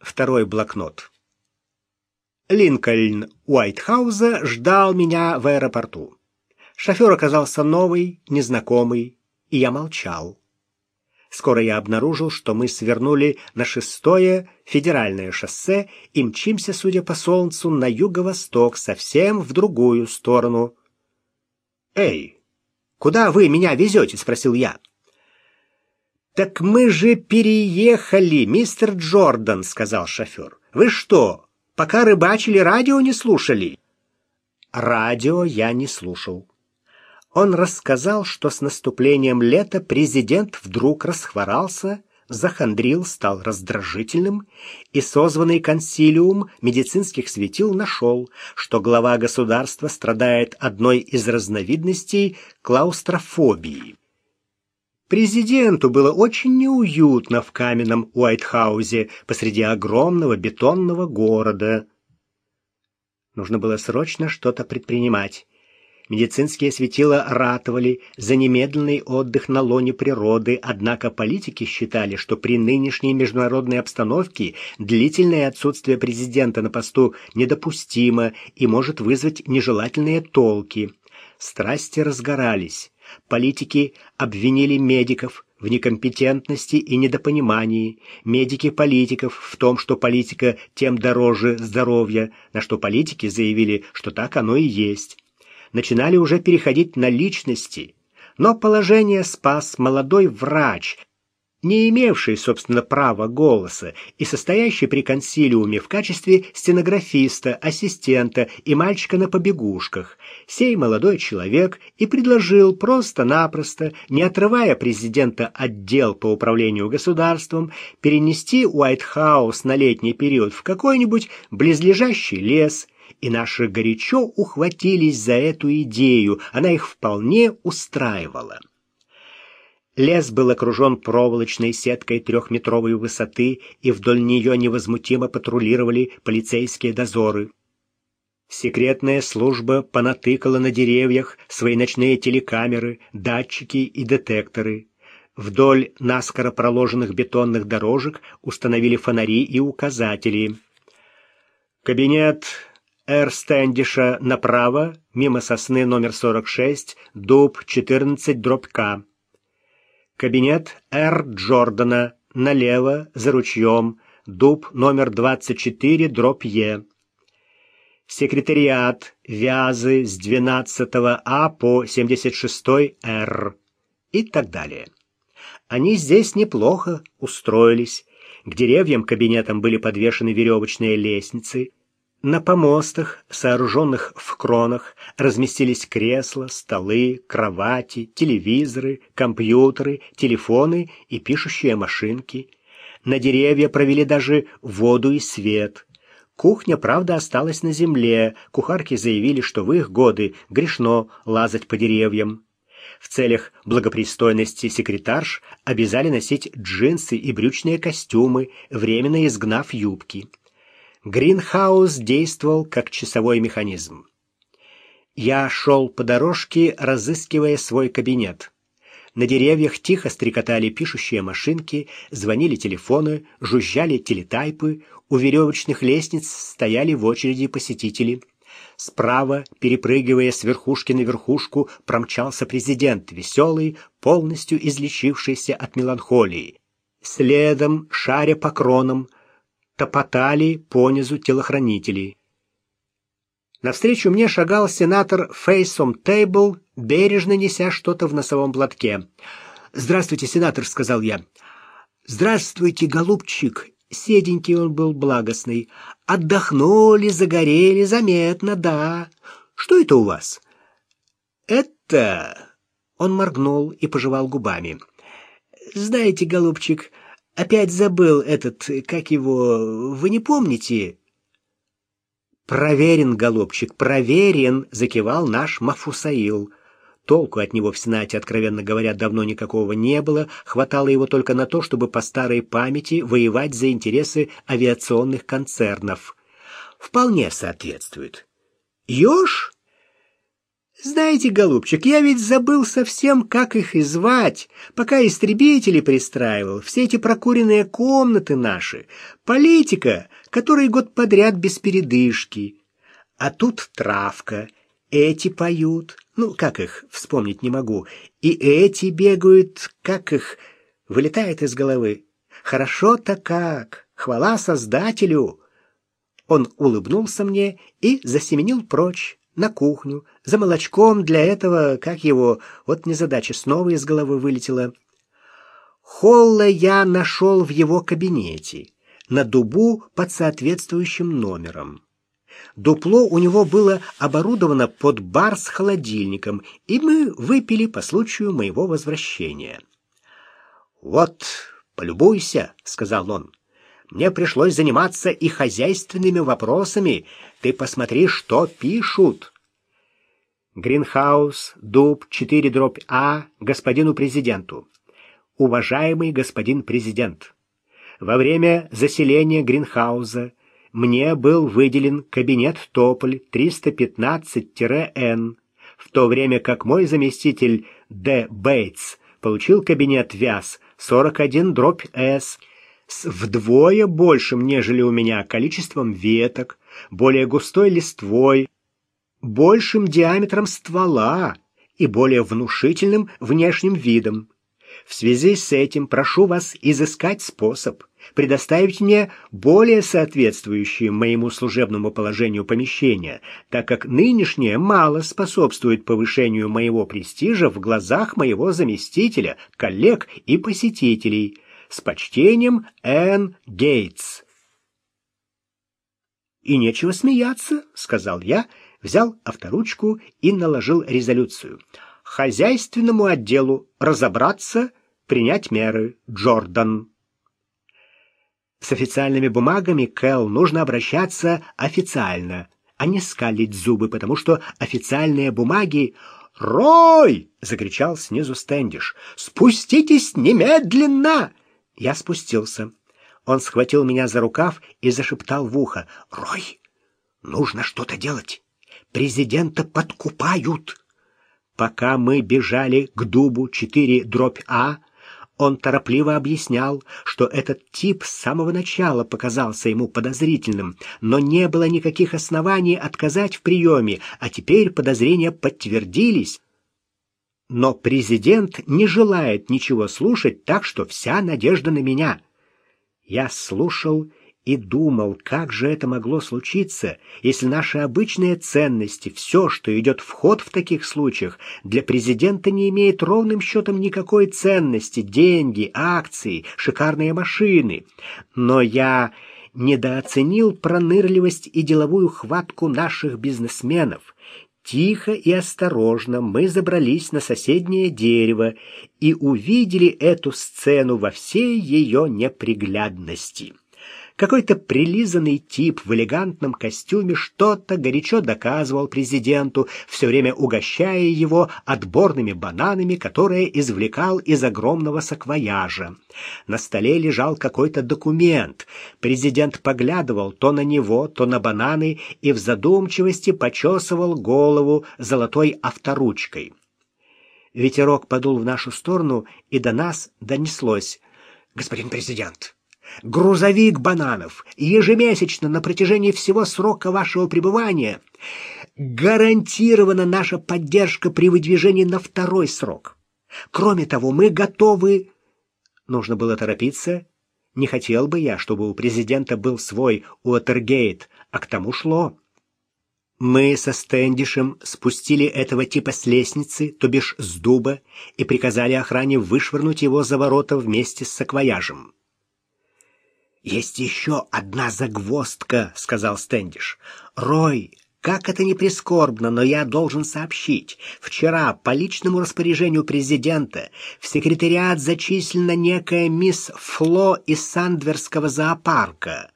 Второй блокнот. Линкольн Уайтхауза ждал меня в аэропорту. Шофер оказался новый, незнакомый, и я молчал. Скоро я обнаружил, что мы свернули на шестое федеральное шоссе и мчимся, судя по солнцу, на юго-восток, совсем в другую сторону. «Эй, куда вы меня везете?» — спросил я. «Так мы же переехали, мистер Джордан», — сказал шофер. «Вы что, Пока рыбачили, радио не слушали. Радио я не слушал. Он рассказал, что с наступлением лета президент вдруг расхворался, захандрил, стал раздражительным, и созванный консилиум медицинских светил нашел, что глава государства страдает одной из разновидностей клаустрофобии. Президенту было очень неуютно в каменном Уайтхаузе посреди огромного бетонного города. Нужно было срочно что-то предпринимать. Медицинские светила ратовали за немедленный отдых на лоне природы, однако политики считали, что при нынешней международной обстановке длительное отсутствие президента на посту недопустимо и может вызвать нежелательные толки. Страсти разгорались. Политики обвинили медиков в некомпетентности и недопонимании, медики политиков в том, что политика тем дороже здоровья, на что политики заявили, что так оно и есть. Начинали уже переходить на личности, но положение спас молодой врач, не имевший, собственно, права голоса и состоящий при консилиуме в качестве стенографиста, ассистента и мальчика на побегушках, сей молодой человек и предложил просто-напросто, не отрывая президента отдел по управлению государством, перенести Уайтхаус на летний период в какой-нибудь близлежащий лес, и наши горячо ухватились за эту идею, она их вполне устраивала. Лес был окружен проволочной сеткой трехметровой высоты, и вдоль нее невозмутимо патрулировали полицейские дозоры. Секретная служба понатыкала на деревьях свои ночные телекамеры, датчики и детекторы. Вдоль наскоро проложенных бетонных дорожек установили фонари и указатели. Кабинет Р. Стэндиша направо, мимо сосны номер 46, дуб 14, дробь К. Кабинет Р. Джордана, налево, за ручьем, дуб номер 24, дробь Е. Секретариат Вязы с 12 А по 76 Р. И так далее. Они здесь неплохо устроились. К деревьям кабинетам были подвешены веревочные лестницы, на помостах, сооруженных в кронах, разместились кресла, столы, кровати, телевизоры, компьютеры, телефоны и пишущие машинки. На деревья провели даже воду и свет. Кухня, правда, осталась на земле. Кухарки заявили, что в их годы грешно лазать по деревьям. В целях благопристойности секретарш обязали носить джинсы и брючные костюмы, временно изгнав юбки. Гринхаус действовал как часовой механизм. Я шел по дорожке, разыскивая свой кабинет. На деревьях тихо стрекотали пишущие машинки, звонили телефоны, жужжали телетайпы, у веревочных лестниц стояли в очереди посетители. Справа, перепрыгивая с верхушки на верхушку, промчался президент, веселый, полностью излечившийся от меланхолии. Следом, шаря по кронам, топотали понизу телохранители. Навстречу мне шагал сенатор Фейсом Тейбл, бережно неся что-то в носовом платке. «Здравствуйте, сенатор», — сказал я. «Здравствуйте, голубчик». Седенький он был благостный. «Отдохнули, загорели, заметно, да. Что это у вас?» «Это...» Он моргнул и пожевал губами. «Знаете, голубчик, Опять забыл этот, как его, вы не помните? Проверен, голубчик, проверен, закивал наш Мафусаил. Толку от него в Сенате, откровенно говоря, давно никакого не было, хватало его только на то, чтобы по старой памяти воевать за интересы авиационных концернов. Вполне соответствует. Ёж? Знаете, голубчик, я ведь забыл совсем, как их и звать, пока истребители пристраивал, все эти прокуренные комнаты наши, политика, который год подряд без передышки. А тут травка, эти поют, ну, как их, вспомнить не могу, и эти бегают, как их, вылетает из головы. Хорошо-то как, хвала Создателю. Он улыбнулся мне и засеменил прочь на кухню, за молочком для этого, как его, вот незадача снова из головы вылетела. Холла я нашел в его кабинете, на дубу под соответствующим номером. Дупло у него было оборудовано под бар с холодильником, и мы выпили по случаю моего возвращения. «Вот, полюбуйся», — сказал он. «Мне пришлось заниматься и хозяйственными вопросами, ты посмотри, что пишут. Гринхаус, дуб, 4 дробь А, господину президенту. Уважаемый господин президент, во время заселения Гринхауза мне был выделен кабинет Тополь 315-Н, в то время как мой заместитель Д. Бейтс получил кабинет Вяз 41 дробь С вдвое большим, нежели у меня, количеством веток, более густой листвой, большим диаметром ствола и более внушительным внешним видом. В связи с этим прошу вас изыскать способ предоставить мне более соответствующее моему служебному положению помещение, так как нынешнее мало способствует повышению моего престижа в глазах моего заместителя, коллег и посетителей. С почтением, Энн Гейтс. «И нечего смеяться», — сказал я, взял авторучку и наложил резолюцию. «Хозяйственному отделу разобраться, принять меры. Джордан». С официальными бумагами, Кэл, нужно обращаться официально, а не скалить зубы, потому что официальные бумаги... «Рой!» — закричал снизу Стэндиш. «Спуститесь немедленно!» Я спустился. Он схватил меня за рукав и зашептал в ухо. «Рой, нужно что-то делать. Президента подкупают». Пока мы бежали к дубу 4 дробь А, он торопливо объяснял, что этот тип с самого начала показался ему подозрительным, но не было никаких оснований отказать в приеме, а теперь подозрения подтвердились. Но президент не желает ничего слушать, так что вся надежда на меня — я слушал и думал, как же это могло случиться, если наши обычные ценности, все, что идет в ход в таких случаях, для президента не имеет ровным счетом никакой ценности, деньги, акции, шикарные машины. Но я недооценил пронырливость и деловую хватку наших бизнесменов. Тихо и осторожно мы забрались на соседнее дерево и увидели эту сцену во всей ее неприглядности. Какой-то прилизанный тип в элегантном костюме что-то горячо доказывал президенту, все время угощая его отборными бананами, которые извлекал из огромного саквояжа. На столе лежал какой-то документ. Президент поглядывал то на него, то на бананы и в задумчивости почесывал голову золотой авторучкой. Ветерок подул в нашу сторону, и до нас донеслось. «Господин президент!» Грузовик бананов ежемесячно на протяжении всего срока вашего пребывания, гарантирована наша поддержка при выдвижении на второй срок. Кроме того, мы готовы... Нужно было торопиться. Не хотел бы я, чтобы у президента был свой Уотергейт, а к тому шло. Мы со Стэндишем спустили этого типа с лестницы, то бишь с дуба, и приказали охране вышвырнуть его за ворота вместе с саквояжем. «Есть еще одна загвоздка», — сказал Стэндиш. «Рой, как это ни прискорбно, но я должен сообщить. Вчера по личному распоряжению президента в секретариат зачислена некая мисс Фло из Сандверского зоопарка».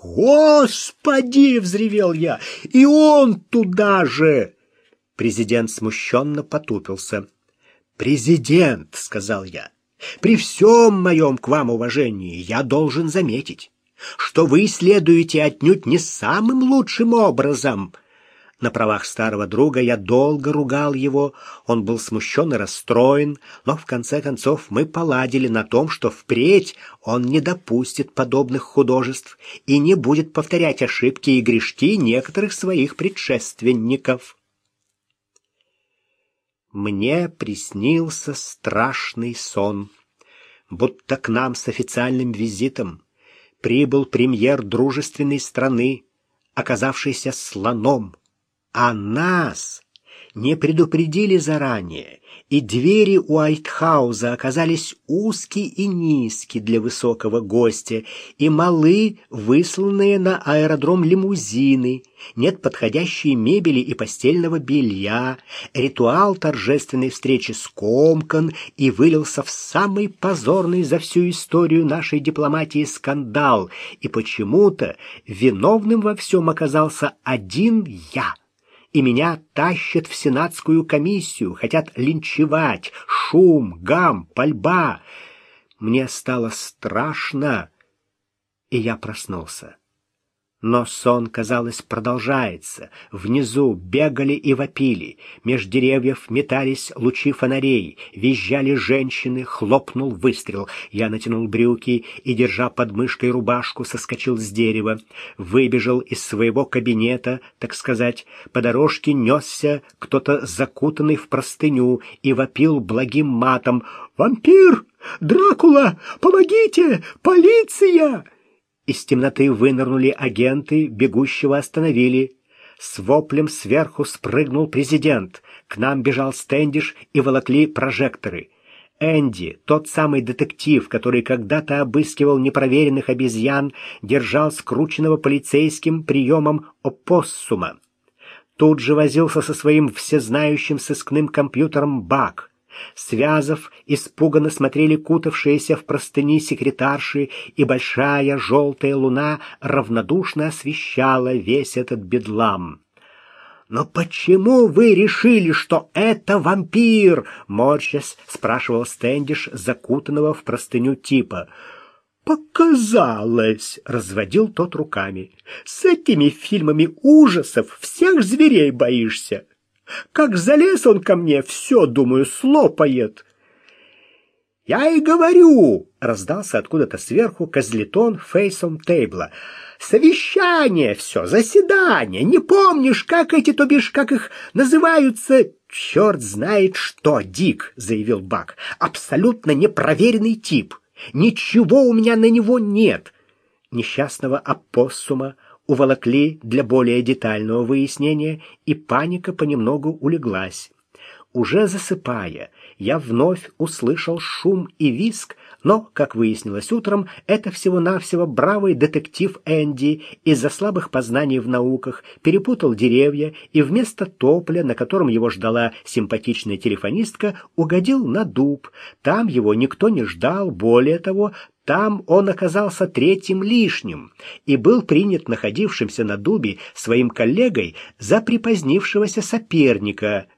«Господи!» — взревел я. «И он туда же!» Президент смущенно потупился. «Президент!» — сказал я. При всем моем к вам уважении я должен заметить, что вы следуете отнюдь не самым лучшим образом. На правах старого друга я долго ругал его, он был смущен и расстроен, но в конце концов мы поладили на том, что впредь он не допустит подобных художеств и не будет повторять ошибки и грешки некоторых своих предшественников. Мне приснился страшный сон, будто к нам с официальным визитом прибыл премьер дружественной страны, оказавшийся слоном, а нас не предупредили заранее, и двери у Айтхауза оказались узкие и низкие для высокого гостя, и малы, высланные на аэродром лимузины, нет подходящей мебели и постельного белья, ритуал торжественной встречи скомкан и вылился в самый позорный за всю историю нашей дипломатии скандал, и почему-то виновным во всем оказался один я и меня тащат в сенатскую комиссию, хотят линчевать, шум, гам, пальба. Мне стало страшно, и я проснулся. Но сон, казалось, продолжается. Внизу бегали и вопили. Меж деревьев метались лучи фонарей. Визжали женщины, хлопнул выстрел. Я натянул брюки и, держа под мышкой рубашку, соскочил с дерева. Выбежал из своего кабинета, так сказать. По дорожке несся кто-то закутанный в простыню и вопил благим матом. «Вампир! Дракула! Помогите! Полиция!» Из темноты вынырнули агенты, бегущего остановили. С воплем сверху спрыгнул президент. К нам бежал Стэндиш и волокли прожекторы. Энди, тот самый детектив, который когда-то обыскивал непроверенных обезьян, держал скрученного полицейским приемом опоссума. Тут же возился со своим всезнающим сыскным компьютером Бак. Связов испуганно смотрели кутавшиеся в простыни секретарши, и большая желтая луна равнодушно освещала весь этот бедлам. «Но почему вы решили, что это вампир?» — морщась спрашивал Стэндиш, закутанного в простыню типа. «Показалось!» — разводил тот руками. «С этими фильмами ужасов всех зверей боишься!» Как залез он ко мне, все, думаю, слопает. «Я и говорю!» — раздался откуда-то сверху козлетон фейсом тейбла. «Совещание все, заседание. Не помнишь, как эти, то бишь, как их называются?» «Черт знает что, Дик!» — заявил Бак. «Абсолютно непроверенный тип. Ничего у меня на него нет». Несчастного опоссума уволокли для более детального выяснения, и паника понемногу улеглась. Уже засыпая, я вновь услышал шум и визг, но, как выяснилось утром, это всего-навсего бравый детектив Энди из-за слабых познаний в науках перепутал деревья и вместо топля, на котором его ждала симпатичная телефонистка, угодил на дуб. Там его никто не ждал, более того, там он оказался третьим лишним и был принят находившимся на дубе своим коллегой за припозднившегося соперника.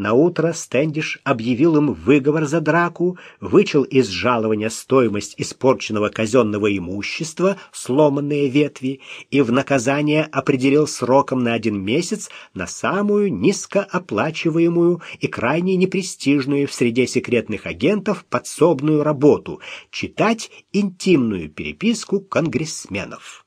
На утро Стэндиш объявил им выговор за драку, вычел из жалования стоимость испорченного казенного имущества, сломанные ветви, и в наказание определил сроком на один месяц на самую низкооплачиваемую и крайне непрестижную в среде секретных агентов подсобную работу — читать интимную переписку конгрессменов.